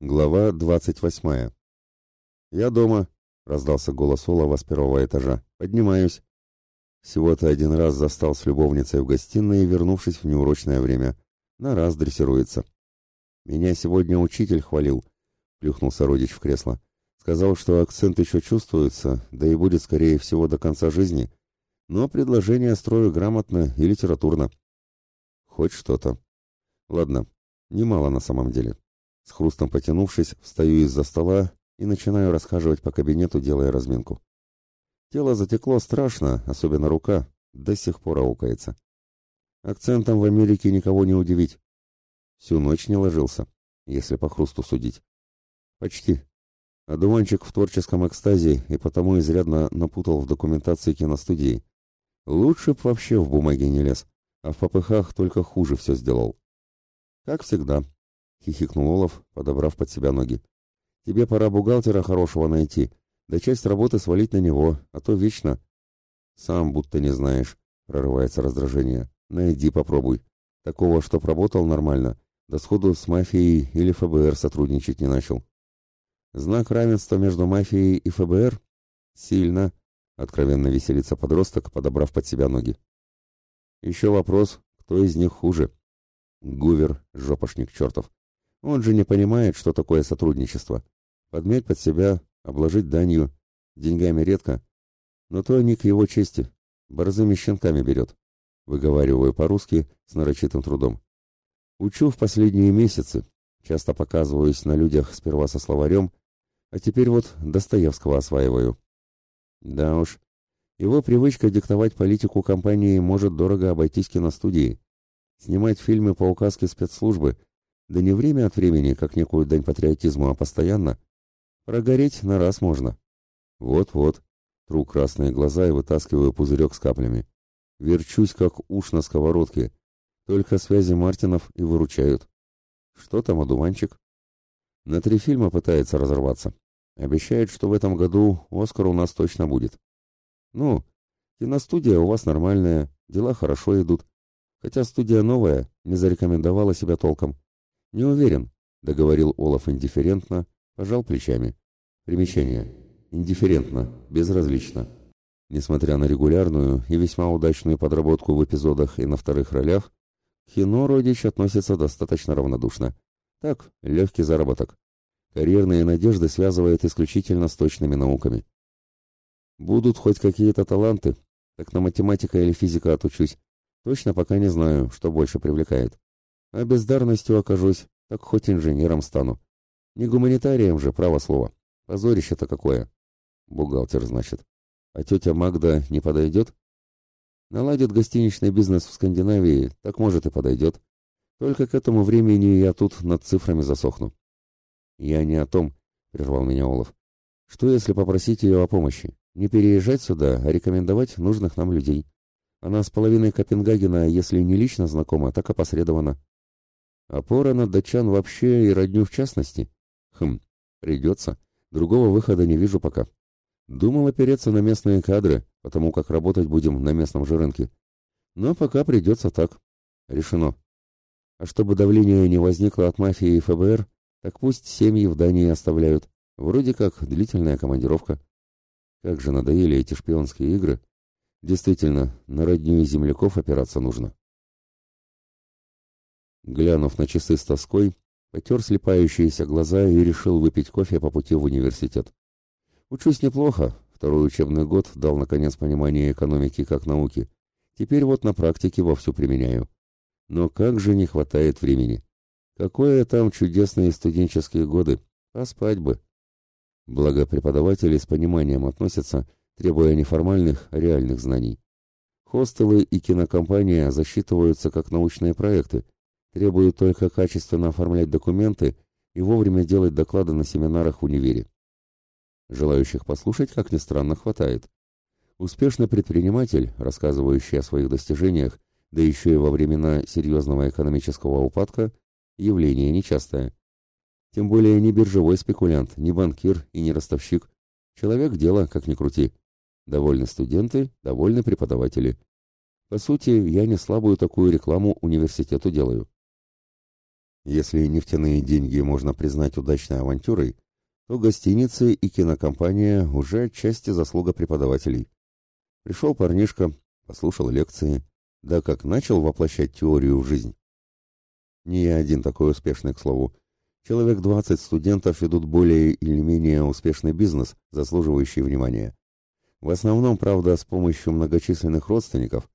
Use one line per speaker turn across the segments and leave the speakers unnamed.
Глава двадцать восьмая. «Я дома», — раздался голос Олова с первого этажа. «Поднимаюсь». Всего-то один раз застал с любовницей в гостиной, вернувшись в неурочное время. На раз дрессируется. «Меня сегодня учитель хвалил», — плюхнулся родич в кресло. «Сказал, что акцент еще чувствуется, да и будет, скорее всего, до конца жизни. Но предложение строю грамотно и литературно». «Хоть что-то». «Ладно, немало на самом деле». С хрустом потянувшись, встаю из-за стола и начинаю расхаживать по кабинету, делая разминку. Тело затекло страшно, особенно рука, до сих пор аукается. Акцентом в Америке никого не удивить. Всю ночь не ложился, если по хрусту судить. Почти. Одуванчик в творческом экстазе и потому изрядно напутал в документации киностудии. Лучше б вообще в бумаге не лез, а в попыхах только хуже все сделал. Как всегда, — хихикнул Олаф, подобрав под себя ноги. «Тебе пора бухгалтера хорошего найти, да часть работы свалить на него, а то вечно...» «Сам будто не знаешь», — прорывается раздражение. «Найди, попробуй. Такого, чтоб работал нормально, да сходу с мафией или ФБР сотрудничать не начал». «Знак равенства между мафией и ФБР?» «Сильно», — откровенно веселится подросток, подобрав под себя ноги. «Еще вопрос, кто из них хуже?» «Гувер, жопошник чертов. Он же не понимает, что такое сотрудничество. Подмять под себя, обложить данью, деньгами редко. Но то не к его чести. Борзыми щенками берет. Выговариваю по-русски с нарочитым трудом. Учу в последние месяцы. Часто показываюсь на людях сперва со словарем, а теперь вот Достоевского осваиваю. Да уж, его привычка диктовать политику компании может дорого обойтись киностудии. Снимать фильмы по указке спецслужбы – да не время от времени, как некую дань патриотизму, а постоянно. Прогореть на раз можно. Вот-вот. Тру красные глаза и вытаскиваю пузырек с каплями. Верчусь, как уж на сковородке. Только связи Мартинов и выручают. Что там, одуванчик? На три фильма пытается разорваться. Обещает, что в этом году Оскар у нас точно будет. Ну, киностудия у вас нормальная, дела хорошо идут. Хотя студия новая, не зарекомендовала себя толком. «Не уверен», — договорил Олаф индифферентно, пожал плечами. Примечание. Индифферентно, безразлично. Несмотря на регулярную и весьма удачную подработку в эпизодах и на вторых ролях, к кино Родич относится достаточно равнодушно. Так, легкий заработок. Карьерные надежды связывает исключительно с точными науками. Будут хоть какие-то таланты, так на математика или физика отучусь. Точно пока не знаю, что больше привлекает. А бездарностью окажусь, так хоть инженером стану. Не гуманитарием же, право слово. Позорище-то какое. Бухгалтер, значит. А тетя Магда не подойдет? Наладит гостиничный бизнес в Скандинавии, так может и подойдет. Только к этому времени я тут над цифрами засохну. Я не о том, прервал меня Олаф. Что если попросить ее о помощи? Не переезжать сюда, а рекомендовать нужных нам людей. Она с половиной Копенгагена, если не лично знакома, так опосредованно. Опора на датчан вообще и родню в частности? Хм, придется. Другого выхода не вижу пока. Думал опереться на местные кадры, потому как работать будем на местном же рынке. Но пока придется так. Решено. А чтобы давление не возникло от мафии и ФБР, так пусть семьи в Дании оставляют. Вроде как длительная командировка. Как же надоели эти шпионские игры. Действительно, на родню земляков опираться нужно. Глянув на часы с тоской, потер слепающиеся глаза и решил выпить кофе по пути в университет. Учусь неплохо, второй учебный год дал наконец понимание экономики как науки. Теперь вот на практике вовсю применяю. Но как же не хватает времени. Какое там чудесные студенческие годы. Поспать бы. Благо преподаватели с пониманием относятся, требуя не формальных, а реальных знаний. Хостелы и кинокомпания засчитываются как научные проекты, Требуют только качественно оформлять документы и вовремя делать доклады на семинарах в универе. Желающих послушать, как ни странно, хватает. Успешный предприниматель, рассказывающий о своих достижениях, да еще и во времена серьезного экономического упадка, явление нечастое. Тем более не биржевой спекулянт, не банкир и не ростовщик. Человек дела, как ни крути. Довольны студенты, довольны преподаватели. По сути, я не слабую такую рекламу университету делаю. Если нефтяные деньги можно признать удачной авантюрой, то гостиницы и кинокомпания уже отчасти заслуга преподавателей. Пришел парнишка, послушал лекции, да как начал воплощать теорию в жизнь. Не я один такой успешный, к слову. Человек 20 студентов ведут более или менее успешный бизнес, заслуживающий внимания. В основном, правда, с помощью многочисленных родственников,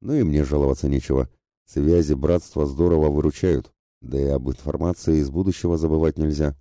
но и мне жаловаться нечего. Связи братства здорово выручают, да и об информации из будущего забывать нельзя.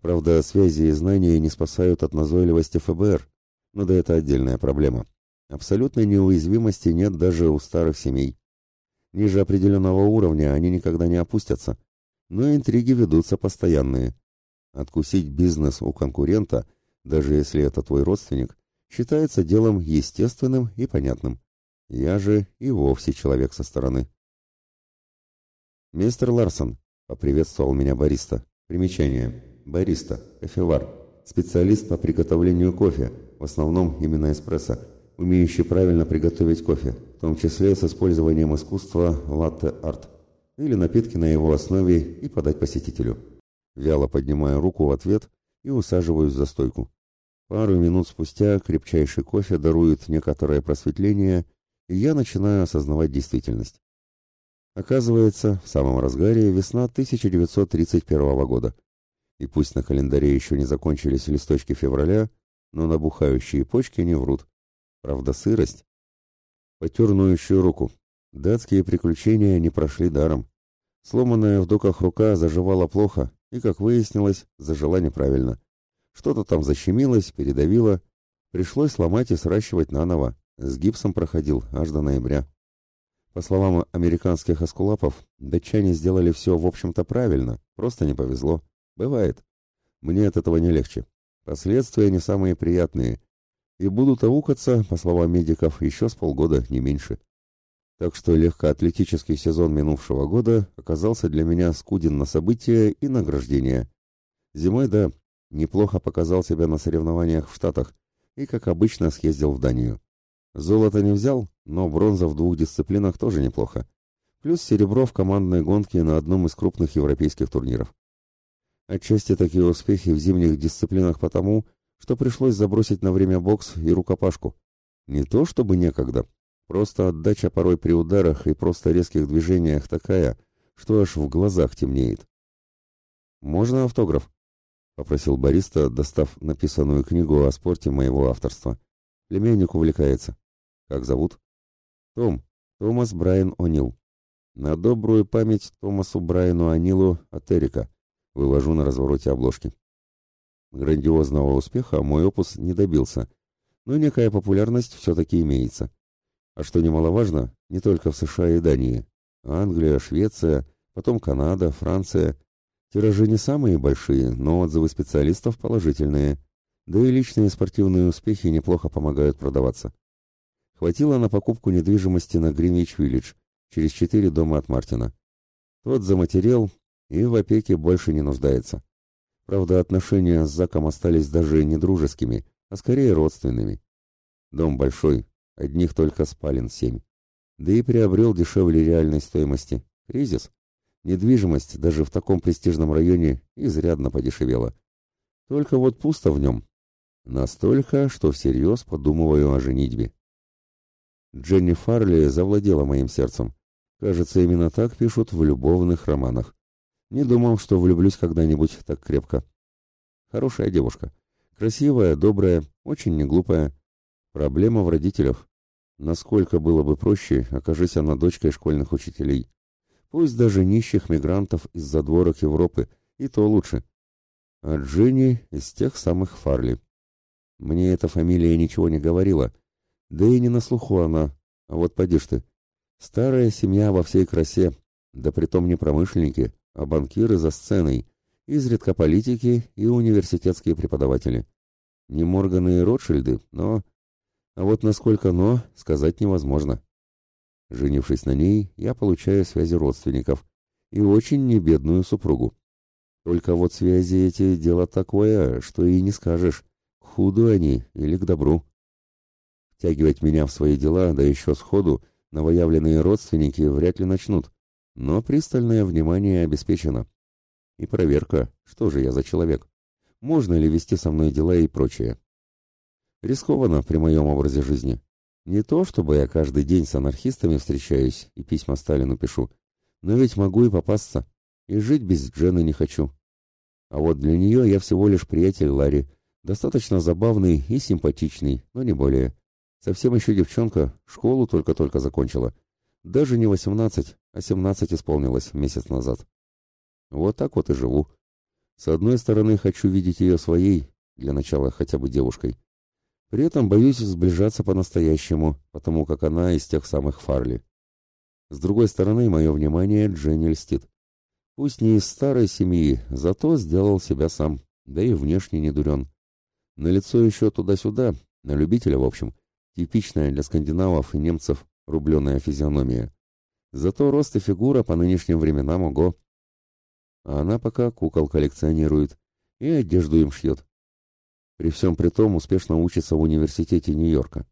Правда, связи и знания не спасают от назойливости ФБР, но да это отдельная проблема. Абсолютной неуязвимости нет даже у старых семей. Ниже определенного уровня они никогда не опустятся, но интриги ведутся постоянные. Откусить бизнес у конкурента, даже если это твой родственник, считается делом естественным и понятным. Я же и вовсе человек со стороны. «Мистер Ларсон», — поприветствовал меня бариста. Примечание. Бариста, кофевар, специалист по приготовлению кофе, в основном именно эспрессо, умеющий правильно приготовить кофе, в том числе с использованием искусства латте-арт, или напитки на его основе и подать посетителю. Вяло поднимаю руку в ответ и усаживаюсь за стойку. Пару минут спустя крепчайший кофе дарует некоторое просветление, и я начинаю осознавать действительность. Оказывается, в самом разгаре весна 1931 года. И пусть на календаре еще не закончились листочки февраля, но набухающие почки не врут. Правда, сырость. Потер ноющую руку. Датские приключения не прошли даром. Сломанная в доках рука заживала плохо и, как выяснилось, зажила неправильно. Что-то там защемилось, передавило. Пришлось сломать и сращивать наново. С гипсом проходил аж до ноября. По словам американских эскулапов, датчане сделали все, в общем-то, правильно, просто не повезло. Бывает. Мне от этого не легче. Последствия не самые приятные. И будут аукаться, по словам медиков, еще с полгода, не меньше. Так что легкоатлетический сезон минувшего года оказался для меня скуден на события и награждения. Зимой, да, неплохо показал себя на соревнованиях в Штатах и, как обычно, съездил в Данию. Золото не взял, но бронза в двух дисциплинах тоже неплохо. Плюс серебро в командной гонке на одном из крупных европейских турниров. Отчасти такие успехи в зимних дисциплинах потому, что пришлось забросить на время бокс и рукопашку. Не то чтобы некогда, просто отдача порой при ударах и просто резких движениях такая, что аж в глазах темнеет. «Можно автограф?» — попросил бариста, достав написанную книгу о спорте моего авторства. Племянник увлекается. Как зовут? Том. Томас Брайан О'Нил. На добрую память Томасу Брайану О'Нилу от Эрика. Вывожу на развороте обложки. Грандиозного успеха мой опус не добился, но некая популярность все-таки имеется. А что немаловажно, не только в США и Дании. Англия, Швеция, потом Канада, Франция. Тиражи не самые большие, но отзывы специалистов положительные. Да и личные спортивные успехи неплохо помогают продаваться. Хватило на покупку недвижимости на Гринвич-Виллидж, через четыре дома от Мартина. Тот заматерел и в опеке больше не нуждается. Правда, отношения с Заком остались даже не дружескими, а скорее родственными. Дом большой, одних только спален семь. Да и приобрел дешевле реальной стоимости. Кризис. Недвижимость даже в таком престижном районе изрядно подешевела. Только вот пусто в нем. Настолько, что всерьез подумываю о женитьбе. Дженни Фарли завладела моим сердцем. Кажется, именно так пишут в любовных романах. Не думал, что влюблюсь когда-нибудь так крепко. Хорошая девушка. Красивая, добрая, очень неглупая. Проблема в родителях. Насколько было бы проще, окажись она дочкой школьных учителей. Пусть даже нищих мигрантов из задворок Европы, и то лучше. А Дженни из тех самых Фарли. Мне эта фамилия ничего не говорила, да и не на слуху она. А вот поди ты. Старая семья во всей красе, да притом не промышленники, а банкиры за сценой, изредка политики и университетские преподаватели. Не Морганы и Ротшильды, но... А вот насколько «но» сказать невозможно. Женившись на ней, я получаю связи родственников и очень небедную супругу. Только вот связи эти дело такое, что и не скажешь, худу они или к добру. Втягивать меня в свои дела, да еще сходу, новоявленные родственники вряд ли начнут. Но пристальное внимание обеспечено. И проверка, что же я за человек. Можно ли вести со мной дела и прочее. Рискованно при моем образе жизни. Не то, чтобы я каждый день с анархистами встречаюсь и письма Сталину пишу, но ведь могу и попасться, и жить без Джены не хочу. А вот для нее я всего лишь приятель Ларри, достаточно забавный и симпатичный, но не более. Совсем еще девчонка, школу только-только закончила. Даже не восемнадцать, а семнадцать исполнилось месяц назад. Вот так вот и живу. С одной стороны, хочу видеть ее своей, для начала хотя бы девушкой. При этом боюсь сближаться по-настоящему, потому как она из тех самых Фарли. С другой стороны, мое внимание Дженни льстит. Пусть не из старой семьи, зато сделал себя сам, да и внешне не дурен. На лицо еще туда-сюда, на любителя, в общем, типичная для скандинавов и немцев рубленая физиономия. Зато рост и фигура по нынешним временам ого. А она пока кукол коллекционирует и одежду им шьет. При всем при том успешно учится в университете Нью-Йорка.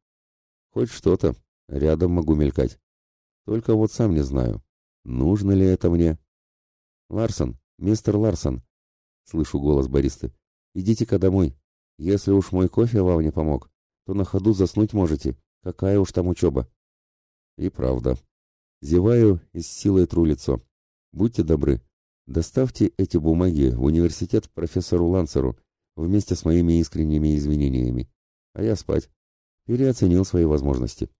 Хоть что-то, рядом могу мелькать. Только вот сам не знаю, нужно ли это мне. Ларсон, мистер Ларсон, слышу голос баристы, идите-ка домой. Если уж мой кофе вам не помог, то на ходу заснуть можете. Какая уж там учеба. И правда. Зеваю и с силой тру лицо. Будьте добры, доставьте эти бумаги в университет профессору Лансеру вместе с моими искренними извинениями. А я спать. Переоценил свои возможности.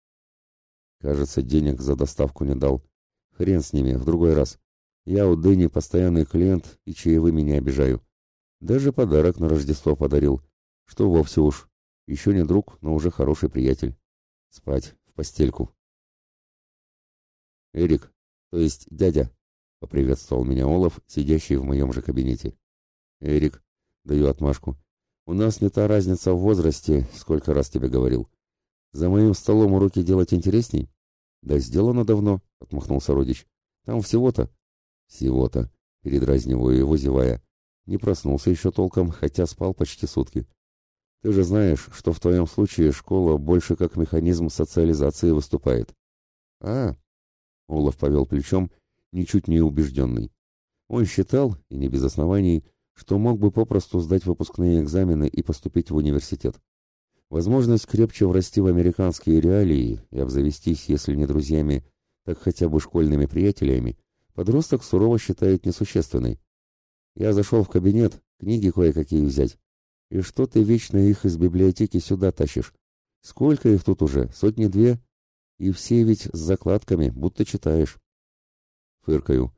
Кажется, денег за доставку не дал. Хрен с ними, в другой раз. Я у Дэнни постоянный клиент и чаевыми не обижаю. Даже подарок на Рождество подарил. Что вовсе уж. Еще не друг, но уже хороший приятель. Спать, в постельку. Эрик, то есть дядя, поприветствовал меня Олаф, сидящий в моем же кабинете. Эрик, даю отмашку. У нас не та разница в возрасте, сколько раз тебе говорил. За моим столом уроки делать интересней? Да сделано давно, отмахнулся родич. Там всего-то. Всего-то, передразниваю его, зевая. Не проснулся еще толком, хотя спал почти сутки. Ты же знаешь, что в твоем случае школа больше как механизм социализации выступает. А, Олаф повел плечом, ничуть не убежденный. Он считал, и не без оснований, что мог бы попросту сдать выпускные экзамены и поступить в университет. Возможность крепче врасти в американские реалии и обзавестись, если не друзьями, так хотя бы школьными приятелями, подросток сурово считает несущественной. Я зашел в кабинет, книги кое-какие взять. И что ты вечно их из библиотеки сюда тащишь? Сколько их тут уже? Сотни-две? И все ведь с закладками, будто читаешь. Фыркаю.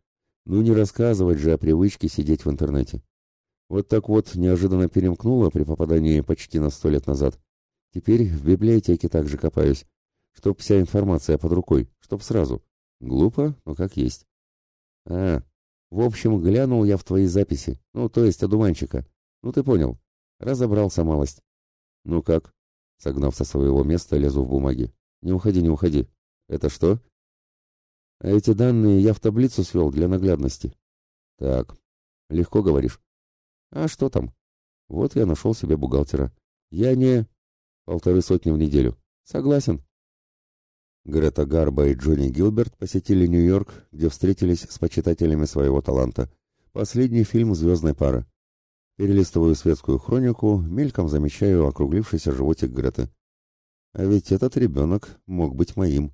Ну не рассказывать же о привычке сидеть в интернете. Вот так вот неожиданно перемкнуло при попадании почти на сто лет назад. Теперь в библиотеке также копаюсь. Чтоб вся информация под рукой, чтоб сразу. Глупо, но как есть. А, в общем, глянул я в твои записи. Ну, то есть одуванчика. Ну, ты понял. Разобрался малость. Ну как? Согнав со своего места, лезу в бумаги. Не уходи, не уходи. Это что? А эти данные я в таблицу свел для наглядности. Так, легко говоришь. А что там? Вот я нашел себе бухгалтера. Я не... Полторы сотни в неделю. Согласен. Грета Гарба и Джонни Гилберт посетили Нью-Йорк, где встретились с почитателями своего таланта. Последний фильм «Звездной пары». Перелистываю светскую хронику, мельком замечаю округлившийся животик Греты. А ведь этот ребенок мог быть моим.